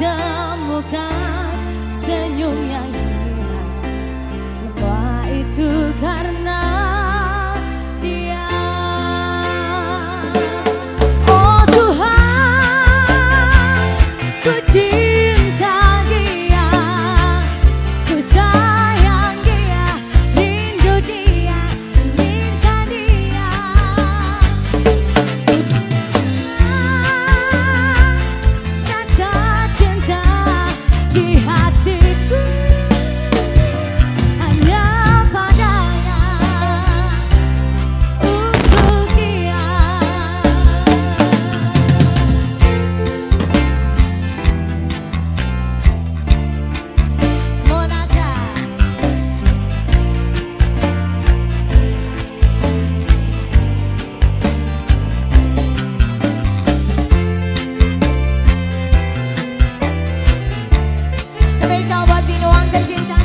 나. te sientas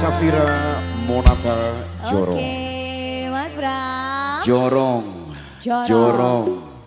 Safira Monaka Jorong. Oke, Mas Bram. Jorong. Jorong. Jorong.